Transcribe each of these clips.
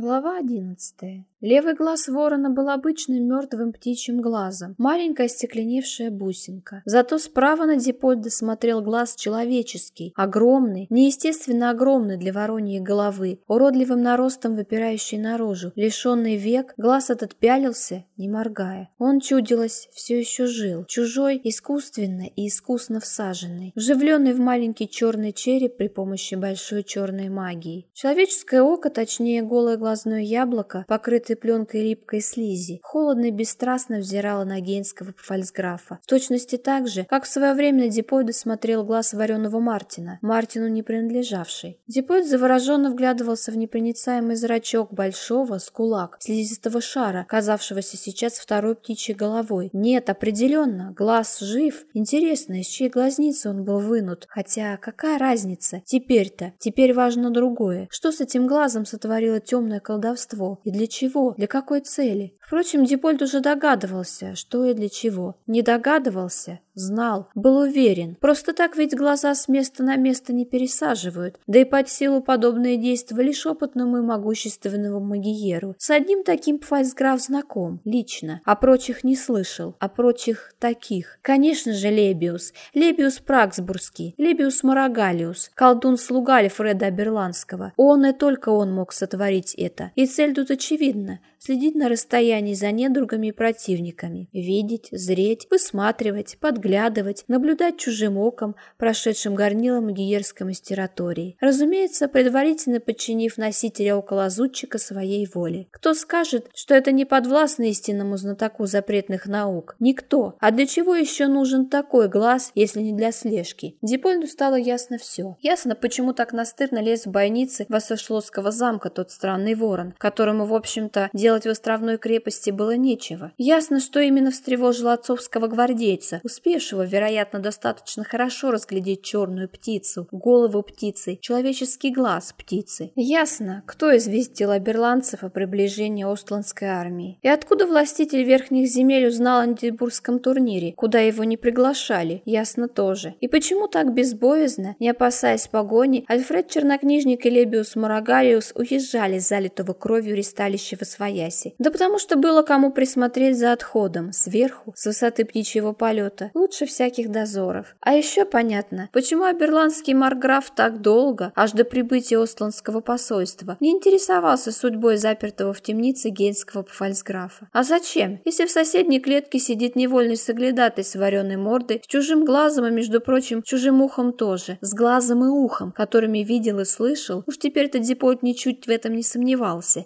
Глава одиннадцатая. Левый глаз ворона был обычным мертвым птичьим глазом, маленькая стекленевшая бусинка. Зато справа на Дипольда смотрел глаз человеческий, огромный, неестественно огромный для вороньей головы, уродливым наростом выпирающий наружу. Лишенный век, глаз этот пялился, не моргая. Он, чудилось, все еще жил, чужой, искусственно и искусно всаженный, вживленный в маленький черный череп при помощи большой черной магии. Человеческое око, точнее голое глаз, глазное яблоко, покрытое пленкой липкой слизи, холодно и бесстрастно взирала на гейнского фальцграфа. В точности так же, как в свое время на Дипойда смотрел глаз вареного Мартина, Мартину не принадлежавший. Дипойд завороженно вглядывался в непроницаемый зрачок большого, с кулак, слизистого шара, казавшегося сейчас второй птичьей головой. Нет, определенно, глаз жив. Интересно, из чьей глазницы он был вынут. Хотя, какая разница? Теперь-то. Теперь важно другое. Что с этим глазом сотворила темная темное колдовство. И для чего? Для какой цели? Впрочем, Дипольд уже догадывался, что и для чего. Не догадывался, знал, был уверен. Просто так ведь глаза с места на место не пересаживают. Да и под силу подобные действия лишь опытному и могущественному магиеру. С одним таким Пфальцграф знаком, лично, а прочих не слышал, а прочих таких. Конечно же, Лебиус. Лебиус Праксбургский, Лебиус Марагалиус, колдун-слуга Альфреда Аберландского. Он и только он мог сотворить это. И цель тут очевидна следить на расстоянии за недругами и противниками, видеть, зреть, высматривать, подглядывать, наблюдать чужим оком, прошедшим горнилом гиерской мастератории. Разумеется, предварительно подчинив носителя околозутчика своей воле. Кто скажет, что это не подвластно истинному знатоку запретных наук? Никто. А для чего еще нужен такой глаз, если не для слежки? Дипольду стало ясно все. Ясно, почему так настырно лез в бойницы Вассошлосского замка тот странный ворон, которому, в общем-то, делать в островной крепости было нечего. Ясно, что именно встревожило отцовского гвардейца, успевшего, вероятно, достаточно хорошо разглядеть черную птицу, голову птицы, человеческий глаз птицы. Ясно, кто известил оберландцев о приближении Остландской армии. И откуда властитель верхних земель узнал о Андибургском турнире, куда его не приглашали, ясно тоже. И почему так безбоязно, не опасаясь погони, Альфред Чернокнижник и Лебиус Морагариус уезжали с залитого кровью ристалища в своя Освояси. Да потому что было кому присмотреть за отходом, сверху, с высоты птичьего полета, лучше всяких дозоров. А еще понятно, почему аберландский марграф так долго, аж до прибытия Остландского посольства, не интересовался судьбой запертого в темнице гейнского фальцграфа. А зачем, если в соседней клетке сидит невольный соглядатай с вареной мордой, с чужим глазом и, между прочим, чужим ухом тоже, с глазом и ухом, которыми видел и слышал, уж теперь-то Дипот ничуть в этом не сомневался.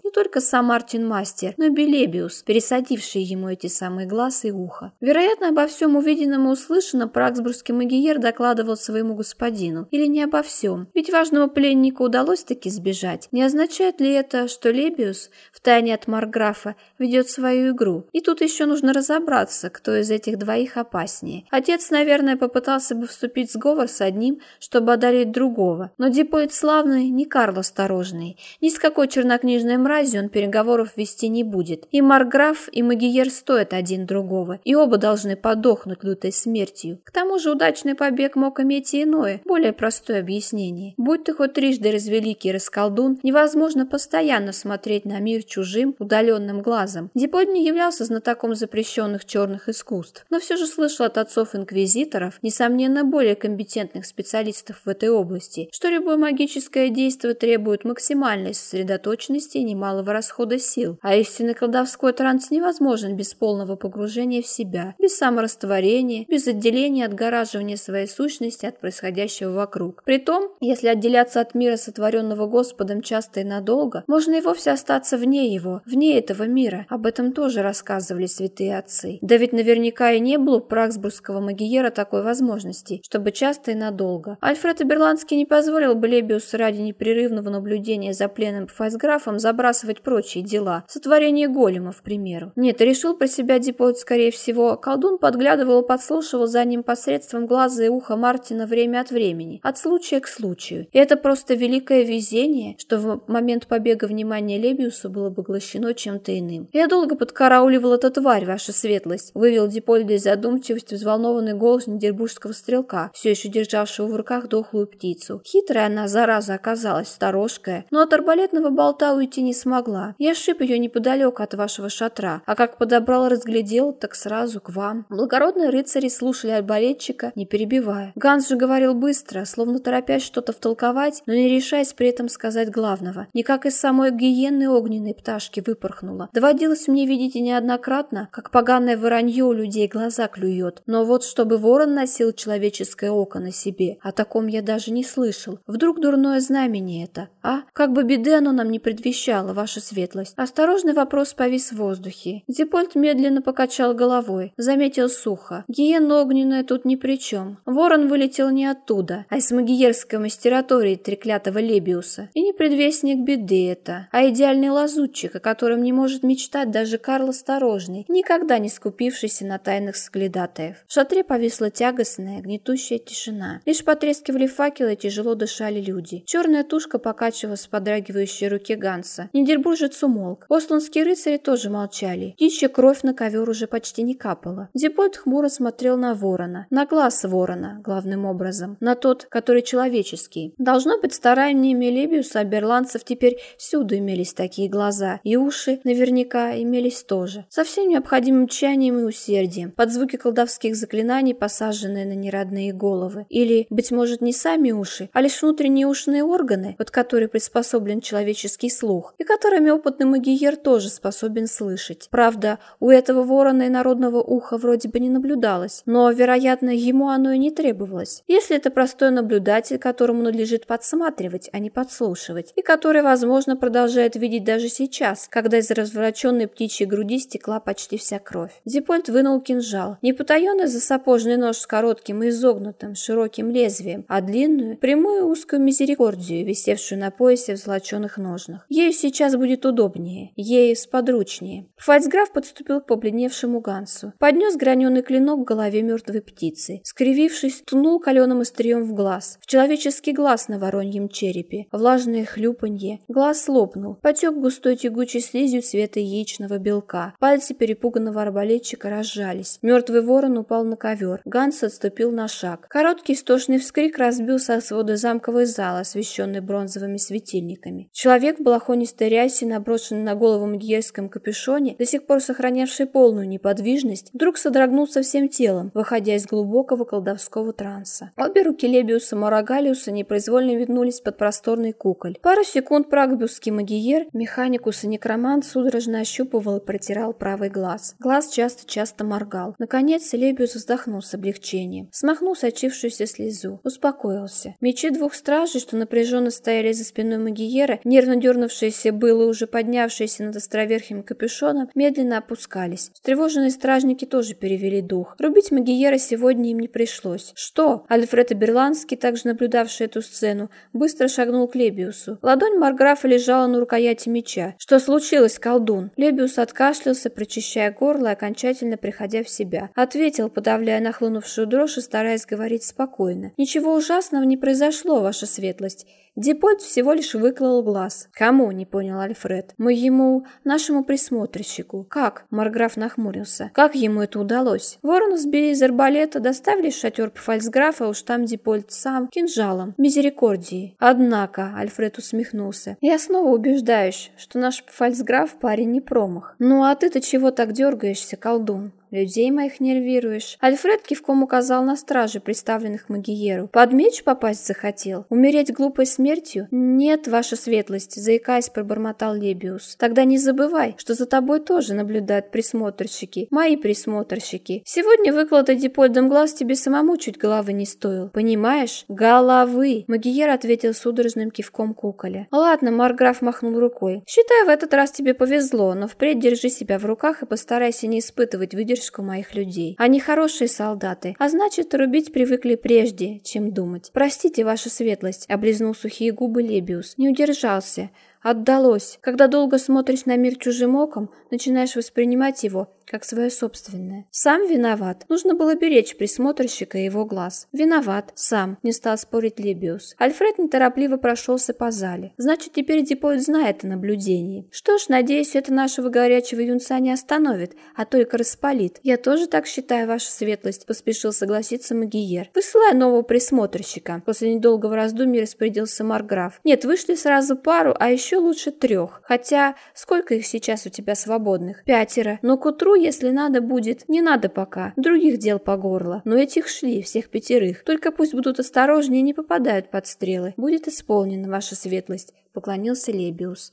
Не только сам Мартин Мастер, но Белебиус, пересадивший ему эти самые глаз и ухо. Вероятно, обо всем увиденном и услышанном Праксбургский магиер докладывал своему господину. Или не обо всем. Ведь важному пленнику удалось таки сбежать. Не означает ли это, что Лебиус, втайне от Марграфа, ведет свою игру? И тут еще нужно разобраться, кто из этих двоих опаснее. Отец, наверное, попытался бы вступить в сговор с одним, чтобы одолеть другого. Но Дипоид славный, не Карл осторожный. Ни с какой чернокнижной мразью он переговоров вести не будет. И Марграф, и Магиер стоят один другого, и оба должны подохнуть лютой смертью. К тому же удачный побег мог иметь и иное, более простое объяснение. Будь ты хоть трижды развеликий расколдун, невозможно постоянно смотреть на мир чужим, удаленным глазом. Дипод не являлся знатоком запрещенных черных искусств, но все же слышал от отцов-инквизиторов, несомненно более компетентных специалистов в этой области, что любое магическое действие требует максимальной сосредоточенности и немалого расхода сил, а истинный колдовской транс невозможен без полного погружения в себя, без саморастворения, без отделения отгораживания своей сущности от происходящего вокруг. Притом, если отделяться от мира, сотворенного Господом часто и надолго, можно и вовсе остаться вне его, вне этого мира. Об этом тоже рассказывали святые отцы. Да ведь наверняка и не было у праксбургского магиера такой возможности, чтобы часто и надолго. Альфред Аберландский не позволил бы Лебиусу ради непрерывного наблюдения за пленным файсграфом забрасывать прочие дела, Сотворение голема, к примеру. Нет, решил про себя Дипот, скорее всего. Колдун подглядывал и подслушивал за ним посредством глаза и уха Мартина время от времени, от случая к случаю. И это просто великое везение, что в момент побега внимания Лебиуса было поглощено чем-то иным. Я долго подкарауливал эту тварь, ваша светлость, вывел Дипольда из задумчивости взволнованный голос нидербургского стрелка, все еще державшего в руках дохлую птицу. Хитрая она, зараза, оказалась, сторожкая, но от арбалетного болта та уйти не смогла. Я шип ее неподалеку от вашего шатра, а как подобрал разглядел, так сразу к вам. Благородные рыцари слушали арбалетчика, не перебивая. Ганс же говорил быстро, словно торопясь что-то втолковать, но не решаясь при этом сказать главного. Никак из самой гиенны огненной пташки выпорхнула. Доводилось мне видеть и неоднократно, как поганое воронье у людей глаза клюет. Но вот чтобы ворон носил человеческое око на себе, о таком я даже не слышал. Вдруг дурное знамение это, а? Как бы беды оно нам не предвещало, ваша светлость. Осторожный вопрос повис в воздухе. Дипольт медленно покачал головой, заметил сухо. Гиена огненная тут ни при чем. Ворон вылетел не оттуда, а из магиерской мастератории треклятого Лебиуса. И не предвестник беды это, а идеальный лазутчик, о котором не может мечтать даже Карл Осторожный, никогда не скупившийся на тайных соглядатаев. В шатре повисла тягостная, гнетущая тишина. Лишь потрескивали факелы, тяжело дышали люди. Черная тушка покачивалась в подрагивающей руке Ганса. Нидербуржец умолк. Осланские рыцари тоже молчали. Птичья кровь на ковер уже почти не капала. Дипольт хмуро смотрел на ворона. На глаз ворона, главным образом. На тот, который человеческий. Должно быть, стараниями Лебиуса оберландцев теперь всюду имелись такие глаза. И уши наверняка имелись тоже. Со всем необходимым тщанием и усердием. Под звуки колдовских заклинаний, посаженные на неродные головы. Или, быть может, не сами уши, а лишь внутренние ушные органы, под которые приспособлен человеческий слух, и которыми опытный магиер тоже способен слышать. Правда, у этого ворона и народного уха вроде бы не наблюдалось, но, вероятно, ему оно и не требовалось. Если это простой наблюдатель, которому надлежит подсматривать, а не подслушивать, и который, возможно, продолжает видеть даже сейчас, когда из развороченной птичьей груди стекла почти вся кровь. Зипольд вынул кинжал, не потаенный за сапожный нож с коротким и изогнутым широким лезвием, а длинную, прямую узкую мизерикордию, висевшую на поясе в золоченых ножнах. Ею сейчас будет удобнее, ею сподручнее. Фальцграф подступил к побледневшему Гансу, поднес граненый клинок к голове мертвой птицы, скривившись, тунул каленым острием в глаз, в человеческий глаз на вороньем черепе, влажное хлюпанье, глаз лопнул, потек густой тягучей слизью цвета яичного белка, пальцы перепуганного арбалетчика разжались, мертвый ворон упал на ковер, Ганс отступил на шаг. Короткий истошный вскрик разбился от свода замковой зала, освещенный бронзовыми светильниками. Человек в балахонистой рясе, наброшенный на голову магиерском капюшоне, до сих пор сохранявший полную неподвижность, вдруг содрогнулся всем телом, выходя из глубокого колдовского транса. Обе руки Лебиуса Морагалиуса непроизвольно виднулись под просторный куколь. Пару секунд прагбюсский магиер, механикус и некромант судорожно ощупывал и протирал правый глаз. Глаз часто-часто моргал. Наконец Лебиус вздохнул с облегчением, смахнул сочившуюся слезу, успокоился. Мечи двух стражей, что напряженно стояли за спиной Магиера, нервно дернувшиеся было уже поднявшиеся над островерхим капюшоном, медленно опускались. Встревоженные стражники тоже перевели дух. Рубить Магиера сегодня им не пришлось. Что? Альфред Берландский, также наблюдавший эту сцену, быстро шагнул к Лебиусу. Ладонь Марграфа лежала на рукояти меча. Что случилось, колдун? Лебиус откашлялся, прочищая горло и окончательно приходя в себя. Ответил, подавляя нахлынувшую дрожь и стараясь говорить спокойно. «Ничего ужасного не произошло, ваша светлость. Дипольт всего лишь выклал глаз. Кому, не понял Альфред. Мы ему, нашему присмотрщику. Как? Марграф нахмурился. Как ему это удалось? Ворона сбили из арбалета, доставили в шатер фальцграфа, уж там Дипольт сам, кинжалом, мизерикордии. Однако, Альфред усмехнулся, я снова убеждаюсь, что наш фальцграф парень не промах. Ну а ты-то чего так дергаешься, колдун? Людей моих нервируешь. Альфред кивком указал на стражи, представленных Магиеру. Под меч попасть захотел? Умереть глупой смертью? Нет, ваша светлость, заикаясь, пробормотал Лебиус. Тогда не забывай, что за тобой тоже наблюдают присмотрщики. Мои присмотрщики. Сегодня выклад дипольдом глаз тебе самому чуть головы не стоил. Понимаешь? Головы. Магиер ответил судорожным кивком куколя. Ладно, Марграф махнул рукой. Считай, в этот раз тебе повезло, но впредь держи себя в руках и постарайся не испытывать выдержку поддержку моих людей. Они хорошие солдаты, а значит, рубить привыкли прежде, чем думать. Простите, ваша светлость, облизнул сухие губы Лебиус. Не удержался. Отдалось. Когда долго смотришь на мир чужим оком, начинаешь воспринимать его как свое собственное. Сам виноват. Нужно было беречь присмотрщика и его глаз. Виноват. Сам. Не стал спорить Лебиус. Альфред неторопливо прошелся по зале. Значит, теперь Дипоид знает о наблюдении. Что ж, надеюсь, это нашего горячего юнца не остановит, а только распалит. Я тоже так считаю, ваша светлость, поспешил согласиться Магиер. Высылай нового присмотрщика. После недолгого раздумья распорядился Марграф. Нет, вышли сразу пару, а еще лучше трех. Хотя, сколько их сейчас у тебя свободных? Пятеро. Но к утру, если надо будет, не надо пока. Других дел по горло. Но этих шли, всех пятерых. Только пусть будут осторожнее и не попадают под стрелы. Будет исполнено, ваша светлость, поклонился Лебиус.